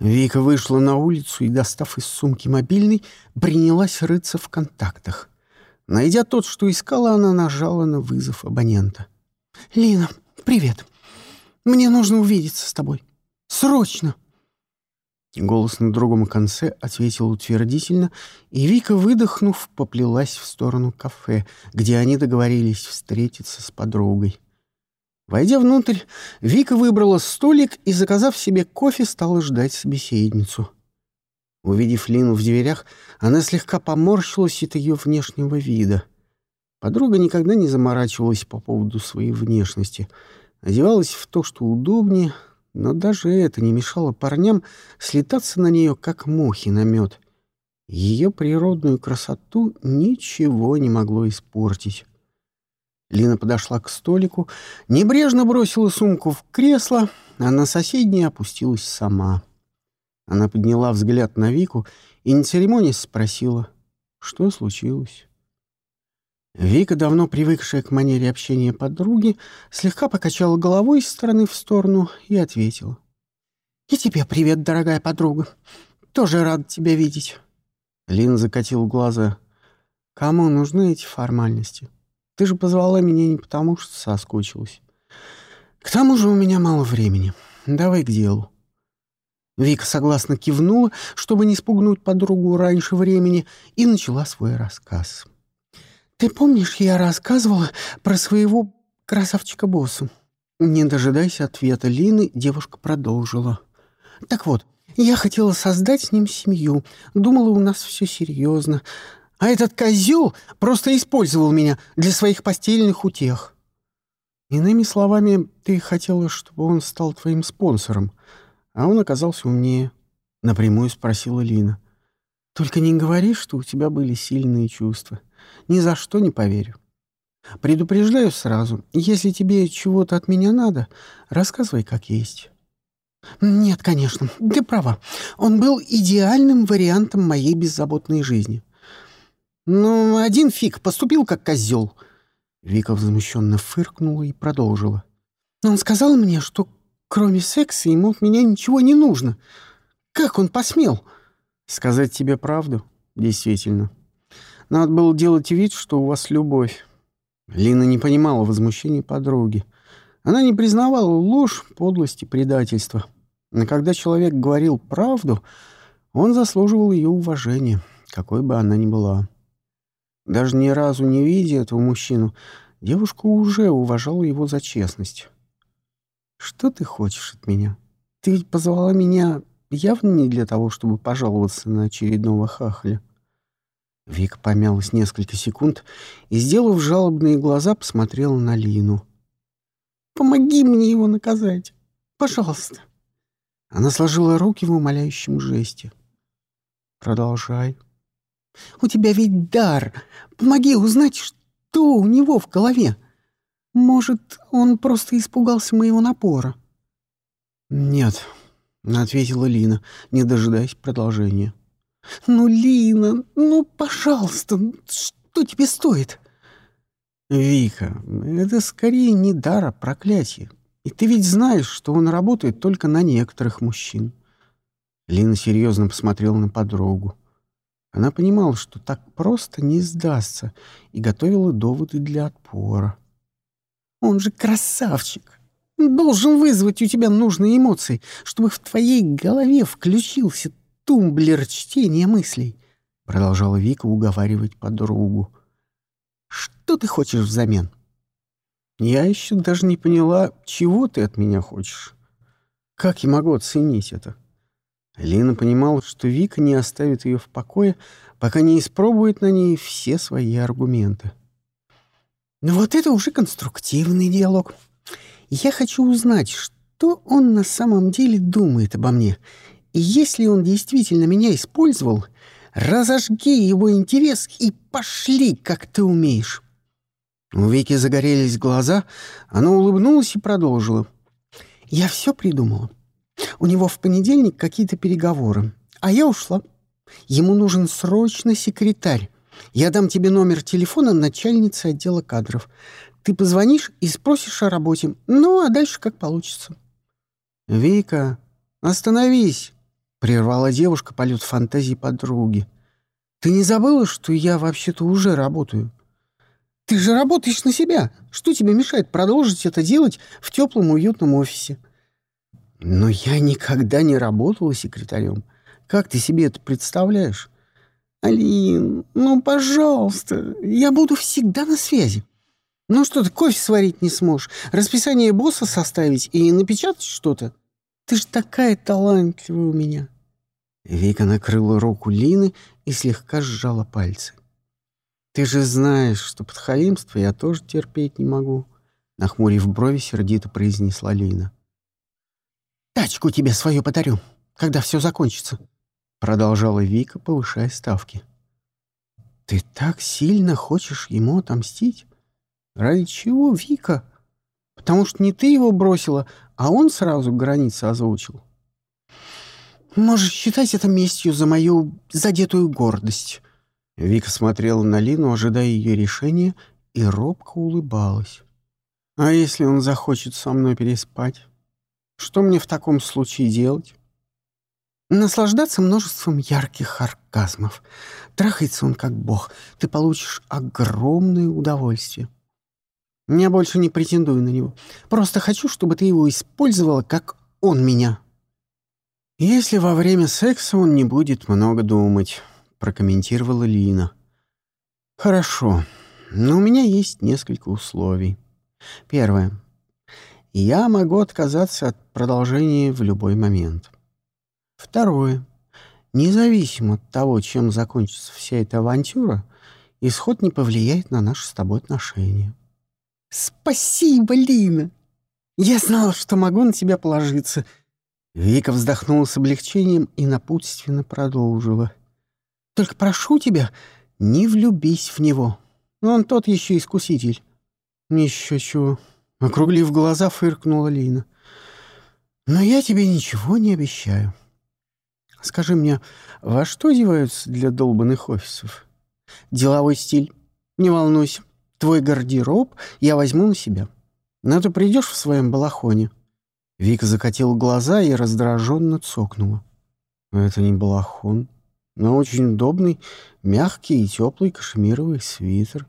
Вика вышла на улицу и, достав из сумки мобильный, принялась рыться в контактах. Найдя тот, что искала, она нажала на вызов абонента. «Лина, привет. Мне нужно увидеться с тобой. Срочно!» Голос на другом конце ответил утвердительно, и Вика, выдохнув, поплелась в сторону кафе, где они договорились встретиться с подругой. Войдя внутрь, Вика выбрала столик и, заказав себе кофе, стала ждать собеседницу. Увидев Лину в дверях, она слегка поморщилась от ее внешнего вида. Подруга никогда не заморачивалась по поводу своей внешности. Одевалась в то, что удобнее, но даже это не мешало парням слетаться на нее, как мухи на мед. Ее природную красоту ничего не могло испортить. Лина подошла к столику, небрежно бросила сумку в кресло, а на соседнее опустилась сама. Она подняла взгляд на Вику и, не церемонясь, спросила, что случилось. Вика, давно привыкшая к манере общения подруги, слегка покачала головой из стороны в сторону и ответила. «И тебе привет, дорогая подруга. Тоже рад тебя видеть». Лина закатил глаза. «Кому нужны эти формальности?» Ты же позвала меня не потому, что соскучилась. К тому же у меня мало времени. Давай к делу. Вика согласно кивнула, чтобы не спугнуть подругу раньше времени, и начала свой рассказ. «Ты помнишь, я рассказывала про своего красавчика-босса?» Не дожидаясь ответа Лины, девушка продолжила. «Так вот, я хотела создать с ним семью. Думала, у нас все серьезно. А этот козел просто использовал меня для своих постельных утех. Иными словами, ты хотела, чтобы он стал твоим спонсором, а он оказался умнее. Напрямую спросила Лина. Только не говори, что у тебя были сильные чувства. Ни за что не поверю. Предупреждаю сразу, если тебе чего-то от меня надо, рассказывай как есть. Нет, конечно, ты права. Он был идеальным вариантом моей беззаботной жизни. «Ну, один фиг, поступил как козел». Вика возмущенно фыркнула и продолжила. «Он сказал мне, что кроме секса ему от меня ничего не нужно. Как он посмел?» «Сказать тебе правду? Действительно. Надо было делать вид, что у вас любовь». Лина не понимала возмущения подруги. Она не признавала ложь, подлость и предательство. Но когда человек говорил правду, он заслуживал ее уважения, какой бы она ни была. Даже ни разу не видя этого мужчину, девушка уже уважала его за честность. «Что ты хочешь от меня? Ты ведь позвала меня явно не для того, чтобы пожаловаться на очередного хахаля». Вика помялась несколько секунд и, сделав жалобные глаза, посмотрела на Лину. «Помоги мне его наказать. Пожалуйста». Она сложила руки в умоляющем жесте. «Продолжай», у тебя ведь дар. Помоги узнать, что у него в голове. Может, он просто испугался моего напора?» «Нет», — ответила Лина, не дожидаясь продолжения. «Ну, Лина, ну, пожалуйста, что тебе стоит?» «Вика, это скорее не дар, а проклятие. И ты ведь знаешь, что он работает только на некоторых мужчин». Лина серьезно посмотрела на подругу. Она понимала, что так просто не сдастся, и готовила доводы для отпора. «Он же красавчик! Должен вызвать у тебя нужные эмоции, чтобы в твоей голове включился тумблер чтения мыслей», — продолжала Вика уговаривать подругу. «Что ты хочешь взамен?» «Я еще даже не поняла, чего ты от меня хочешь. Как я могу оценить это?» Лина понимала, что Вика не оставит ее в покое, пока не испробует на ней все свои аргументы. «Ну вот это уже конструктивный диалог. Я хочу узнать, что он на самом деле думает обо мне. И если он действительно меня использовал, разожги его интерес и пошли, как ты умеешь». У Вики загорелись глаза, она улыбнулась и продолжила. «Я все придумала. У него в понедельник какие-то переговоры, а я ушла. Ему нужен срочно секретарь. Я дам тебе номер телефона начальницы отдела кадров. Ты позвонишь и спросишь о работе. Ну, а дальше как получится. Вика, остановись. — прервала девушка полет фантазии подруги. «Ты не забыла, что я вообще-то уже работаю? Ты же работаешь на себя. Что тебе мешает продолжить это делать в теплом уютном офисе?» «Но я никогда не работала секретарем. Как ты себе это представляешь?» «Алин, ну, пожалуйста, я буду всегда на связи. Ну что ты, кофе сварить не сможешь, расписание босса составить и напечатать что-то? Ты ж такая талантливая у меня». Вика накрыла руку Лины и слегка сжала пальцы. «Ты же знаешь, что подхалимство я тоже терпеть не могу», — нахмурив брови, сердито произнесла Лина. «Тачку тебе свою подарю, когда все закончится», — продолжала Вика, повышая ставки. «Ты так сильно хочешь ему отомстить? Ради чего, Вика? Потому что не ты его бросила, а он сразу границы озвучил. Можешь считать это местью за мою задетую гордость». Вика смотрела на Лину, ожидая ее решения, и робко улыбалась. «А если он захочет со мной переспать? Что мне в таком случае делать?» Наслаждаться множеством ярких оргазмов. Трахается он как бог. Ты получишь огромное удовольствие. Я больше не претендую на него. Просто хочу, чтобы ты его использовала, как он меня. Если во время секса он не будет много думать, прокомментировала Лина. Хорошо, но у меня есть несколько условий. Первое. Я могу отказаться от продолжения в любой момент. Второе. Независимо от того, чем закончится вся эта авантюра, исход не повлияет на наши с тобой отношения. Спасибо, Лина. Я знала, что могу на тебя положиться. Вика вздохнула с облегчением и напутственно продолжила. Только прошу тебя, не влюбись в него. Он тот еще искуситель. Еще чего. Округлив глаза, фыркнула Лина. Но я тебе ничего не обещаю. Скажи мне, во что одеваются для долбанных офисов? Деловой стиль. Не волнуйся. Твой гардероб я возьму на себя. Но ты придешь в своем балахоне. Вика закатила глаза и раздраженно цокнула. Это не балахон, но очень удобный, мягкий и теплый кашемировый свитер.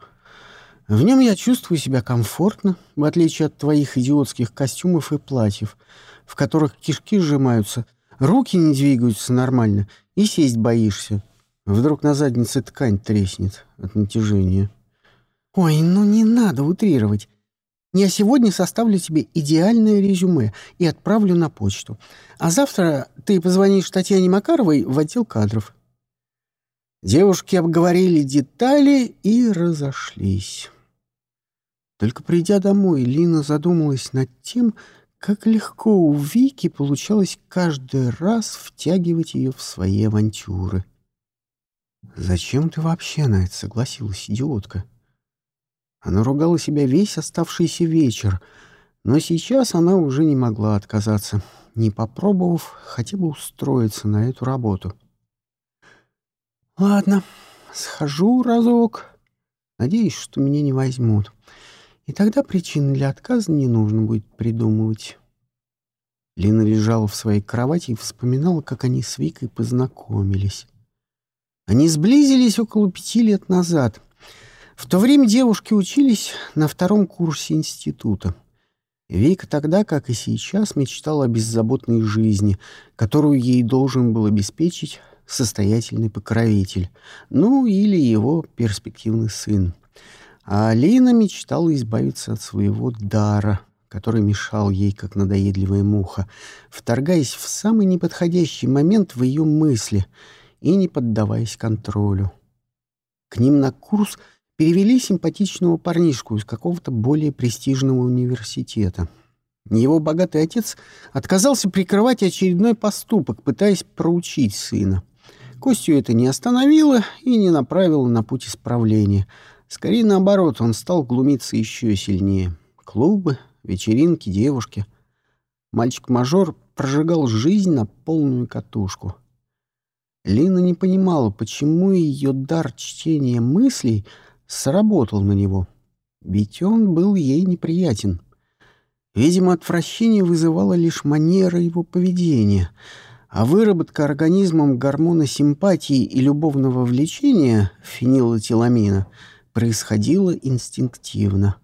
В нем я чувствую себя комфортно, в отличие от твоих идиотских костюмов и платьев, в которых кишки сжимаются — Руки не двигаются нормально, и сесть боишься. Вдруг на заднице ткань треснет от натяжения. Ой, ну не надо утрировать. Я сегодня составлю тебе идеальное резюме и отправлю на почту. А завтра ты позвонишь Татьяне Макаровой в отдел кадров. Девушки обговорили детали и разошлись. Только придя домой, Лина задумалась над тем, как легко у Вики получалось каждый раз втягивать ее в свои авантюры. «Зачем ты вообще на это согласилась, идиотка?» Она ругала себя весь оставшийся вечер, но сейчас она уже не могла отказаться, не попробовав хотя бы устроиться на эту работу. «Ладно, схожу разок. Надеюсь, что меня не возьмут. И тогда причин для отказа не нужно будет придумывать. Лина лежала в своей кровати и вспоминала, как они с Викой познакомились. Они сблизились около пяти лет назад. В то время девушки учились на втором курсе института. Вика тогда, как и сейчас, мечтала о беззаботной жизни, которую ей должен был обеспечить состоятельный покровитель, ну или его перспективный сын. А Алина мечтала избавиться от своего дара, который мешал ей, как надоедливая муха, вторгаясь в самый неподходящий момент в ее мысли и не поддаваясь контролю. К ним на курс перевели симпатичного парнишку из какого-то более престижного университета. Его богатый отец отказался прикрывать очередной поступок, пытаясь проучить сына. Костю это не остановило и не направило на путь исправления — Скорее наоборот, он стал глумиться еще сильнее. Клубы, вечеринки, девушки. Мальчик-мажор прожигал жизнь на полную катушку. Лина не понимала, почему ее дар чтения мыслей сработал на него. Ведь он был ей неприятен. Видимо, отвращение вызывало лишь манера его поведения. а выработка организмом гормона симпатии и любовного влечения, фенилэтиламина, происходила инстинктивно.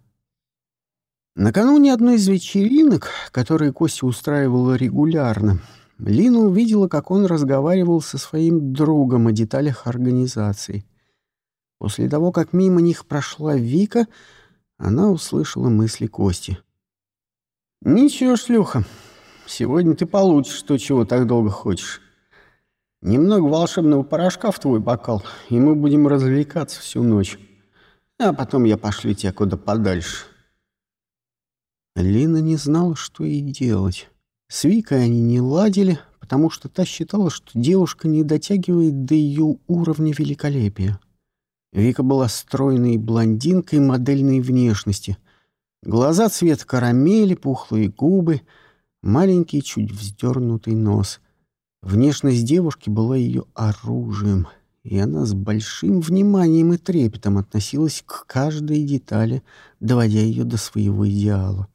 Накануне одной из вечеринок, которые Костя устраивала регулярно, Лина увидела, как он разговаривал со своим другом о деталях организации. После того, как мимо них прошла Вика, она услышала мысли Кости. «Ничего, шлюха, сегодня ты получишь то, чего так долго хочешь. Немного волшебного порошка в твой бокал, и мы будем развлекаться всю ночь. А потом я пошлю тебя куда подальше». Лина не знала, что ей делать. С Викой они не ладили, потому что та считала, что девушка не дотягивает до ее уровня великолепия. Вика была стройной блондинкой модельной внешности. Глаза цвет карамели, пухлые губы, маленький, чуть вздернутый нос. Внешность девушки была ее оружием, и она с большим вниманием и трепетом относилась к каждой детали, доводя ее до своего идеала.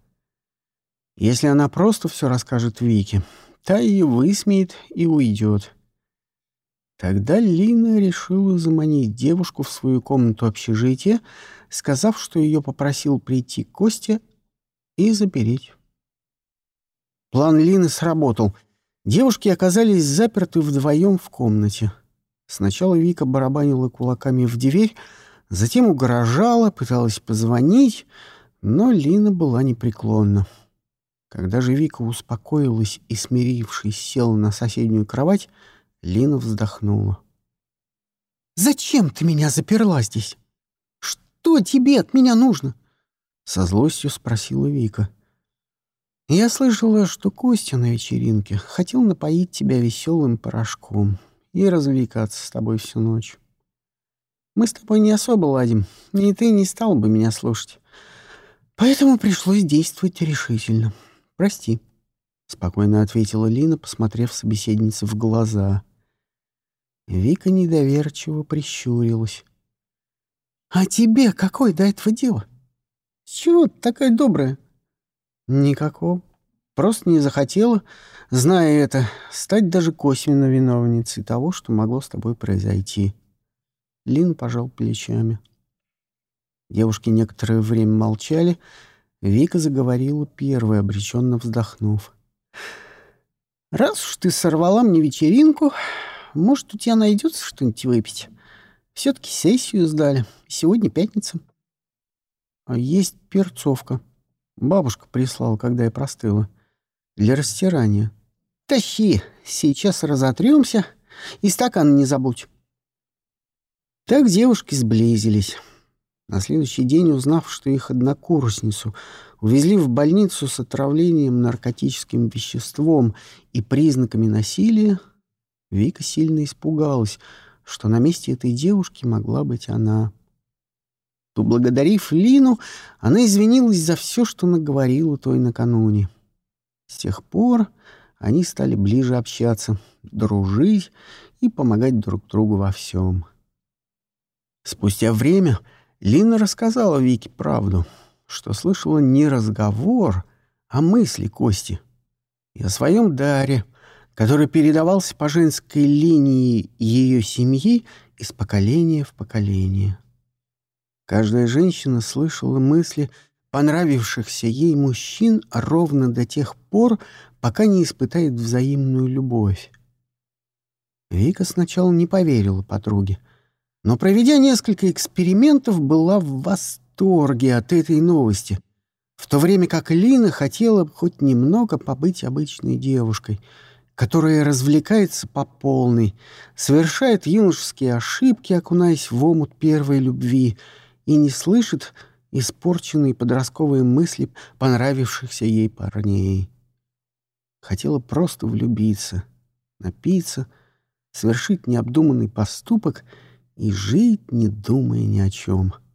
Если она просто все расскажет Вике, та ее высмеет и уйдет. Тогда Лина решила заманить девушку в свою комнату общежития, сказав, что ее попросил прийти Костя и запереть. План Лины сработал. Девушки оказались заперты вдвоем в комнате. Сначала Вика барабанила кулаками в дверь, затем угрожала, пыталась позвонить, но Лина была непреклонна. Когда же Вика успокоилась и, смирившись, села на соседнюю кровать, Лина вздохнула. «Зачем ты меня заперла здесь? Что тебе от меня нужно?» Со злостью спросила Вика. «Я слышала, что Костя на вечеринке хотел напоить тебя веселым порошком и развлекаться с тобой всю ночь. Мы с тобой не особо ладим, и ты не стал бы меня слушать. Поэтому пришлось действовать решительно. Прости», — спокойно ответила Лина, посмотрев собеседнице в глаза. Вика недоверчиво прищурилась. «А тебе какое до этого дело? С чего ты такая добрая?» «Никакого. Просто не захотела, зная это, стать даже косвенно виновницей того, что могло с тобой произойти». Лин пожал плечами. Девушки некоторое время молчали, — Вика заговорила первой, обреченно вздохнув. «Раз уж ты сорвала мне вечеринку, может, у тебя найдется что-нибудь выпить? Все-таки сессию сдали. Сегодня пятница». «А есть перцовка. Бабушка прислала, когда я простыла. Для растирания. Тащи, сейчас разотремся. И стакан не забудь». Так девушки сблизились. На следующий день, узнав, что их однокурсницу увезли в больницу с отравлением наркотическим веществом и признаками насилия, Вика сильно испугалась, что на месте этой девушки могла быть она. Поблагодарив Лину, она извинилась за все, что наговорила той накануне. С тех пор они стали ближе общаться, дружить и помогать друг другу во всем. Спустя время Лина рассказала Вике правду, что слышала не разговор, а мысли Кости. И о своем даре, который передавался по женской линии ее семьи из поколения в поколение. Каждая женщина слышала мысли понравившихся ей мужчин ровно до тех пор, пока не испытает взаимную любовь. Вика сначала не поверила подруге — но, проведя несколько экспериментов, была в восторге от этой новости, в то время как Лина хотела хоть немного побыть обычной девушкой, которая развлекается по полной, совершает юношеские ошибки, окунаясь в омут первой любви, и не слышит испорченные подростковые мысли понравившихся ей парней. Хотела просто влюбиться, напиться, совершить необдуманный поступок — и жить, не думая ни о чем. —